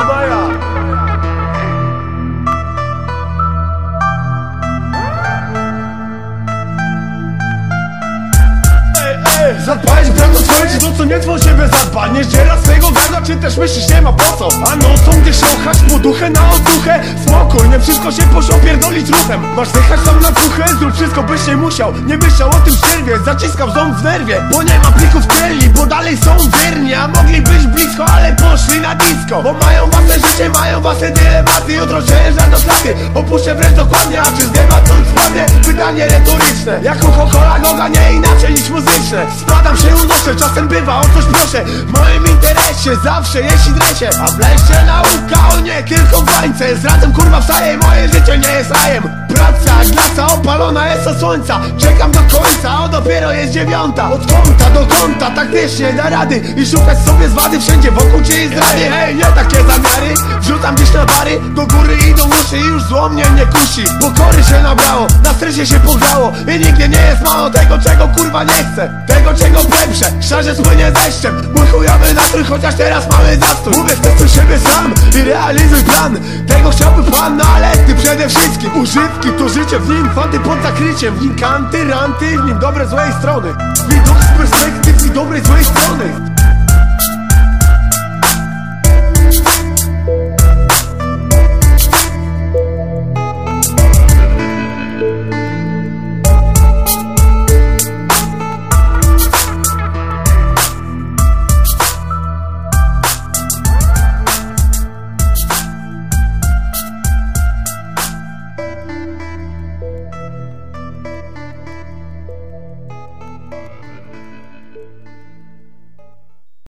Dubaja. Zadbałeś prawdą swoje, czy to co nie twą siebie zadba Nie zdziera swojego gardła, czy też myślisz nie ma po co? A nocą gdzieś rochać poduchę na oduchę. Spokój, nie wszystko się poszło pierdolić ruchem. Masz dychać tam na puchę, zrób wszystko byś nie musiał. Nie myślał o tym szczerwie, zaciskał ząb w nerwie Bo nie ma plików Bo mają własne życie, mają własne dylematy Jutro przejeżdża do klaty, opuszczę wręcz dokładnie A czy zdejma to spadnie? Pytanie retoryczne. Jak Coca-Cola noga, nie inaczej niż muzyczne. Spadam się unoszę, czasem bywa, o coś proszę. W moim interesie, zawsze jeśli drecie A w lesie nauka, o nie, tylko w bańce. Z razem kurwa wstaje, moje życie nie jest rajem opalona jest od słońca. Czekam do końca, a dopiero jest dziewiąta. Od kąta do kąta, taktycznie da rady. I szukać sobie zwady wszędzie wokół czyjej zdrady Hej, nie takie zamiary, wrzucam gdzieś na bary. Do góry idą uszy i już zło mnie nie kusi. Pokory się nabrało, na stresie się pograło I nigdy nie jest mało tego, czego kurwa nie chcę. Tego, czego pęprze, szarze spłynie deszczem. Mój chujowy nastrój, chociaż teraz mamy zastój. Mówię, testuj siebie sam i realizuj plan. Tego chciałby pan, no ale przede wszystkim Używki to życie, w nim fanty pod zakryciem W nim kanty, ranty, w nim dobre, złej strony. Widok z perspektyw i